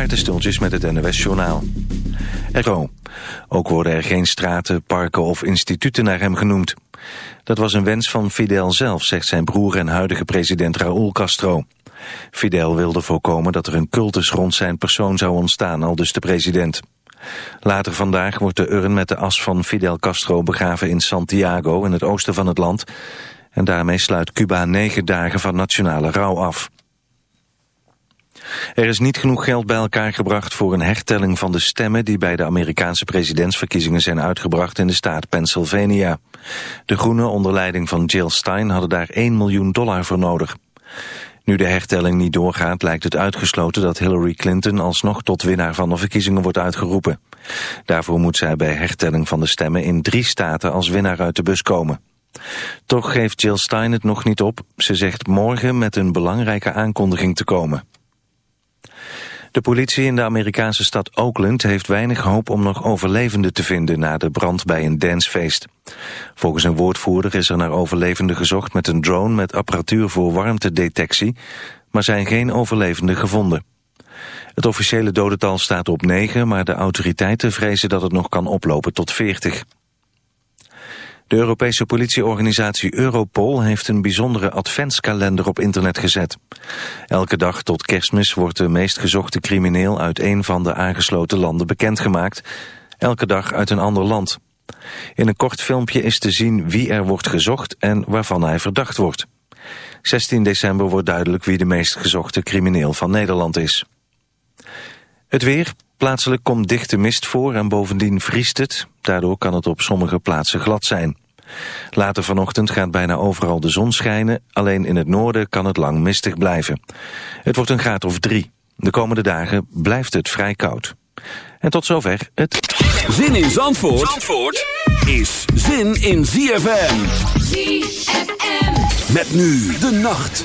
Maarten Stultjes met het NOS Journaal. RO. Ook worden er geen straten, parken of instituten naar hem genoemd. Dat was een wens van Fidel zelf, zegt zijn broer en huidige president Raúl Castro. Fidel wilde voorkomen dat er een cultus rond zijn persoon zou ontstaan, al dus de president. Later vandaag wordt de urn met de as van Fidel Castro begraven in Santiago, in het oosten van het land. En daarmee sluit Cuba negen dagen van nationale rouw af. Er is niet genoeg geld bij elkaar gebracht voor een hertelling van de stemmen die bij de Amerikaanse presidentsverkiezingen zijn uitgebracht in de staat Pennsylvania. De Groenen onder leiding van Jill Stein hadden daar 1 miljoen dollar voor nodig. Nu de hertelling niet doorgaat lijkt het uitgesloten dat Hillary Clinton alsnog tot winnaar van de verkiezingen wordt uitgeroepen. Daarvoor moet zij bij hertelling van de stemmen in drie staten als winnaar uit de bus komen. Toch geeft Jill Stein het nog niet op. Ze zegt morgen met een belangrijke aankondiging te komen. De politie in de Amerikaanse stad Oakland heeft weinig hoop om nog overlevenden te vinden na de brand bij een dancefeest. Volgens een woordvoerder is er naar overlevenden gezocht met een drone met apparatuur voor warmtedetectie, maar zijn geen overlevenden gevonden. Het officiële dodental staat op 9, maar de autoriteiten vrezen dat het nog kan oplopen tot 40. De Europese politieorganisatie Europol heeft een bijzondere adventskalender op internet gezet. Elke dag tot kerstmis wordt de meest gezochte crimineel uit een van de aangesloten landen bekendgemaakt. Elke dag uit een ander land. In een kort filmpje is te zien wie er wordt gezocht en waarvan hij verdacht wordt. 16 december wordt duidelijk wie de meest gezochte crimineel van Nederland is. Het weer, Plaatselijk komt dichte mist voor en bovendien vriest het. Daardoor kan het op sommige plaatsen glad zijn. Later vanochtend gaat bijna overal de zon schijnen. Alleen in het noorden kan het lang mistig blijven. Het wordt een graad of drie. De komende dagen blijft het vrij koud. En tot zover het... Zin in Zandvoort, Zandvoort is zin in ZFM. ZFM. Met nu de nacht.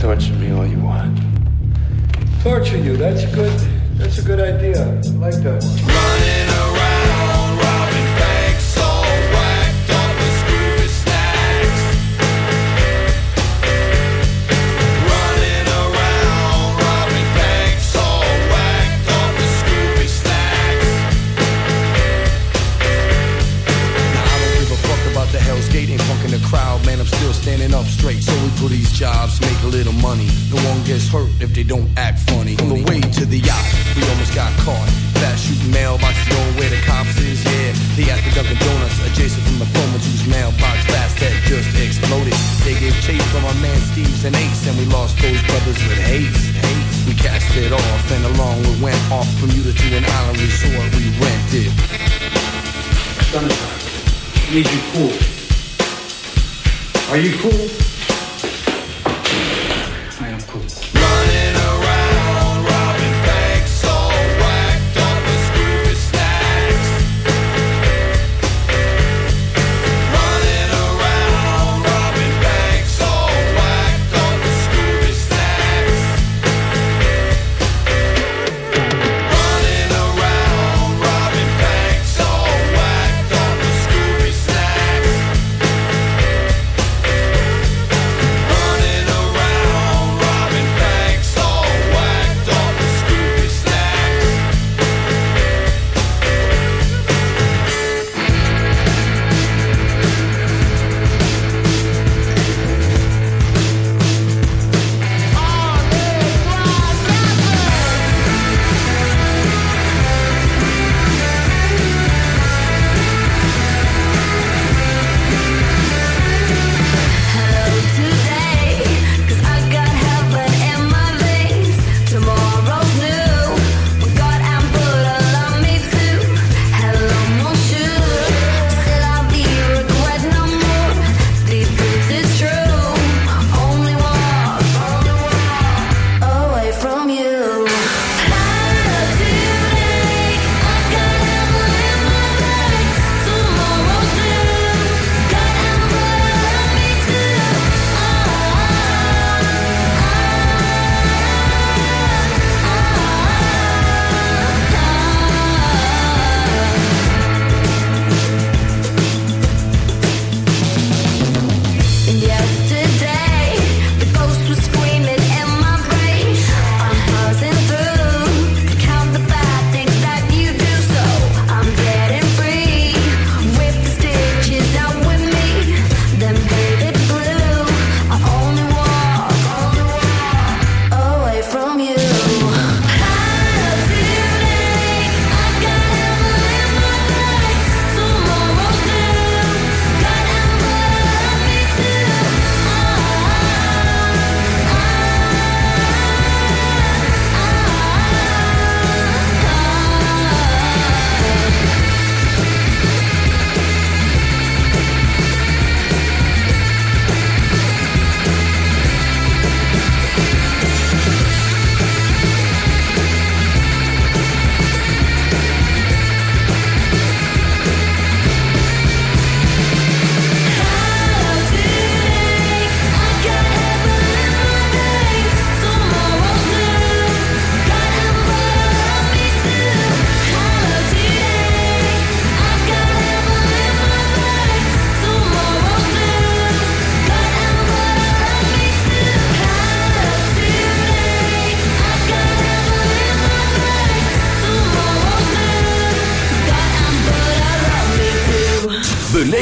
torture me all you want. Torture you, that's good. That's a good idea. I like that. Running around. money. No one gets hurt if they don't act funny. On the way to the yacht, we almost got caught. Fast shooting mailboxes, know where the cops is, yeah. They asked for Dunkin' Donuts, adjacent from the phone whose mailbox fast that just exploded. They gave chase from our man Steve's and Ace, and we lost those brothers with haste. haste. We cast it off, and along we went off from Utah to an island resort we rented. Sunshine, need you cool. Are you cool?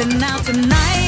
And out tonight.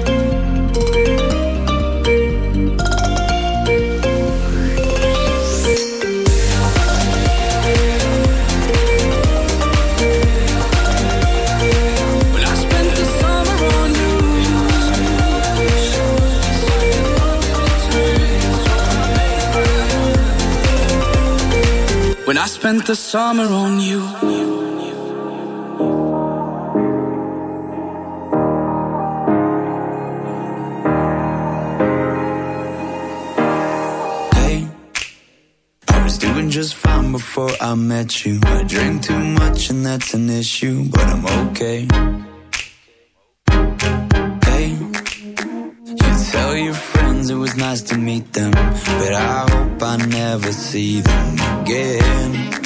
Spent the summer on you. Hey, I was doing just fine before I met you. I drink too much and that's an issue, but I'm okay. Hey, you tell your friends it was nice to meet them, but I hope I never see them again.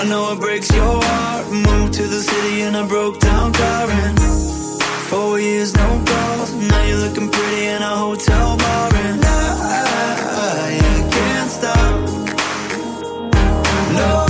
I know it breaks your heart. Moved to the city and I broke down crying. Four years, no calls. Now you're looking pretty in a hotel bar, and I, I, I can't stop. No,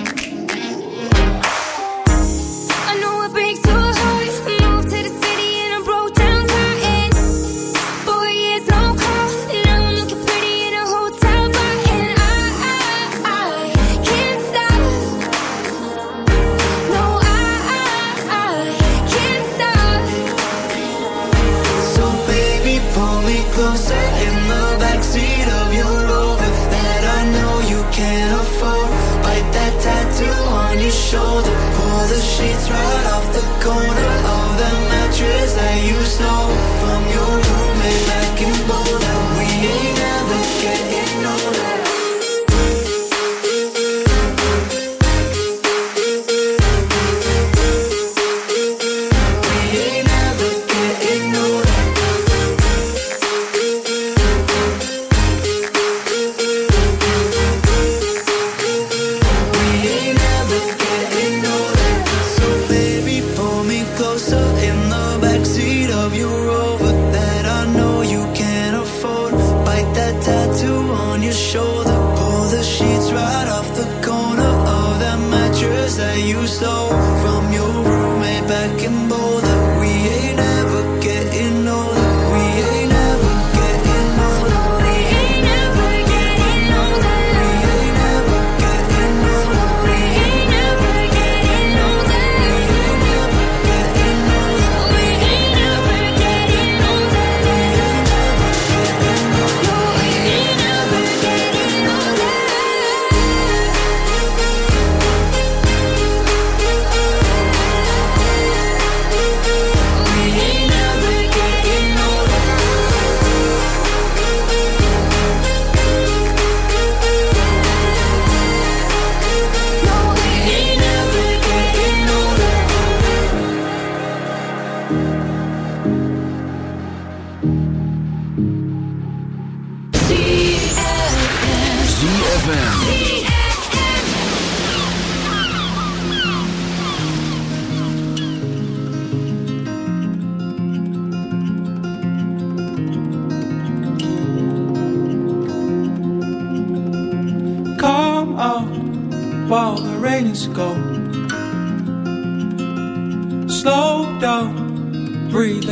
closer in the backseat of your rover that I know you can't afford. Bite that tattoo on your shoulder, pull the sheets right off the corner of mattress that you stole from your roommate back in Boulder. We ain't ever getting.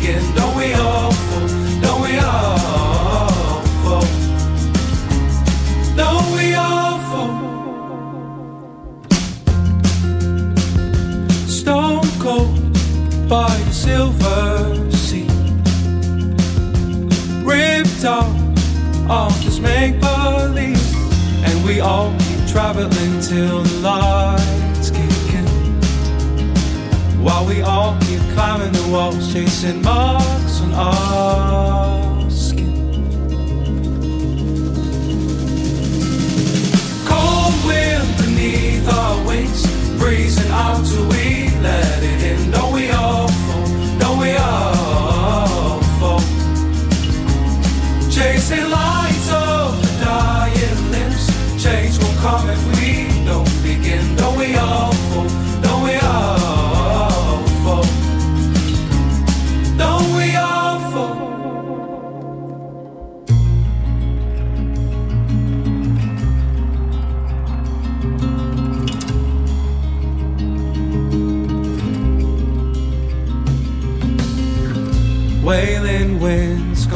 Don't. Don't we all fall? Don't we all fall? Don't we all fall? Stone cold by the silver sea. Ripped off of this make believe. And we all keep traveling till the in. While we all keep climbing the walls, chasing marks on our skin. Cold wind beneath our wings, breezing out till we let it in. Don't we all fall? Don't we all fall? Chasing lights of the dying limbs. Change won't come if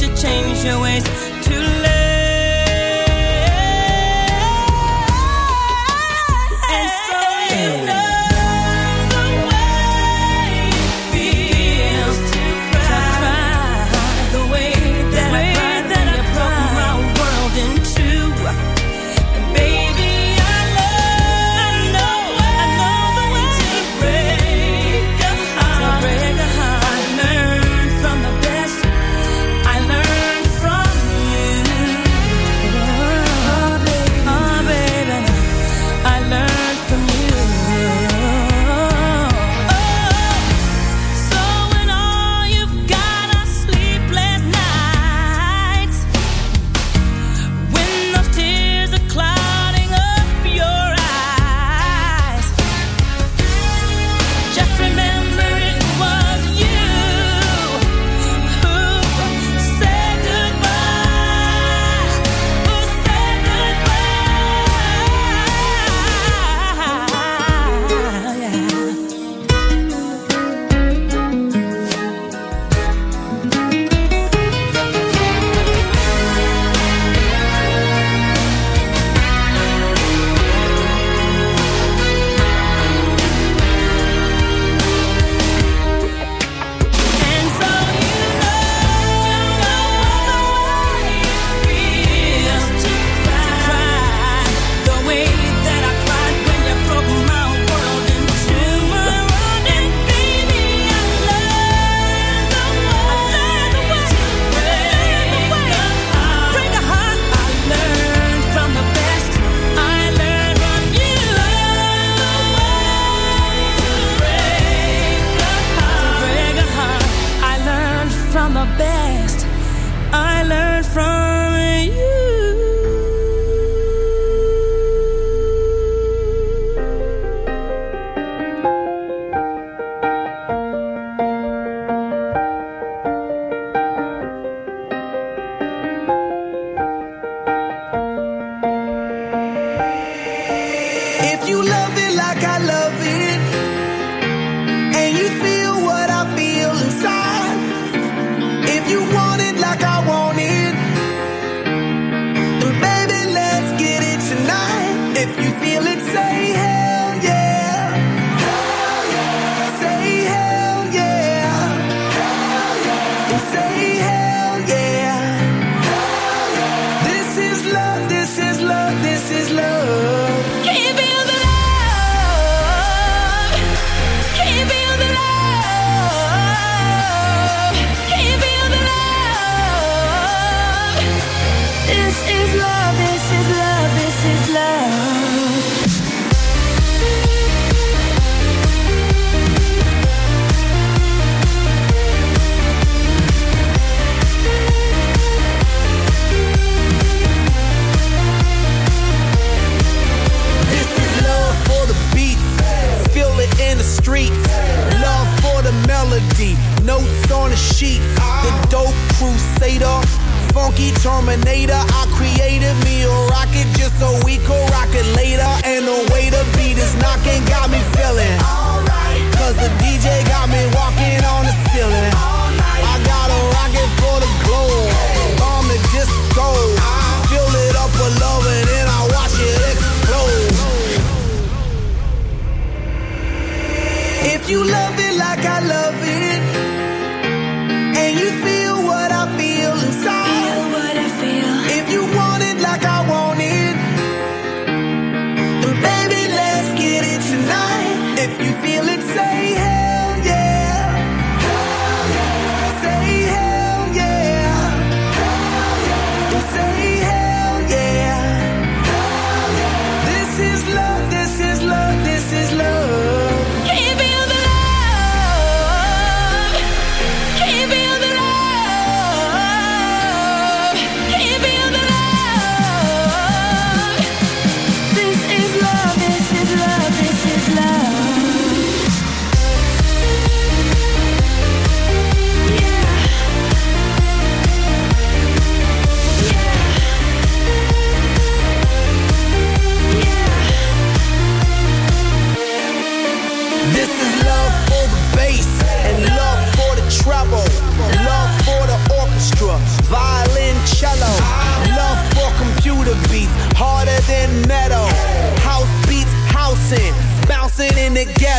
to change your ways.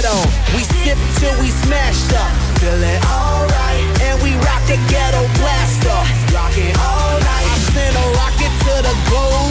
sweat on. We sip till we smashed up, feeling alright. And we rock the ghetto blaster, rock it all night. I send a rocket to the globe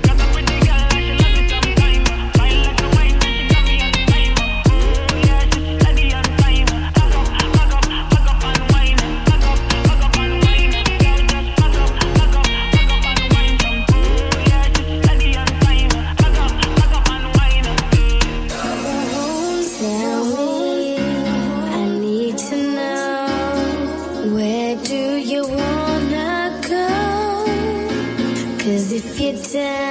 Yeah.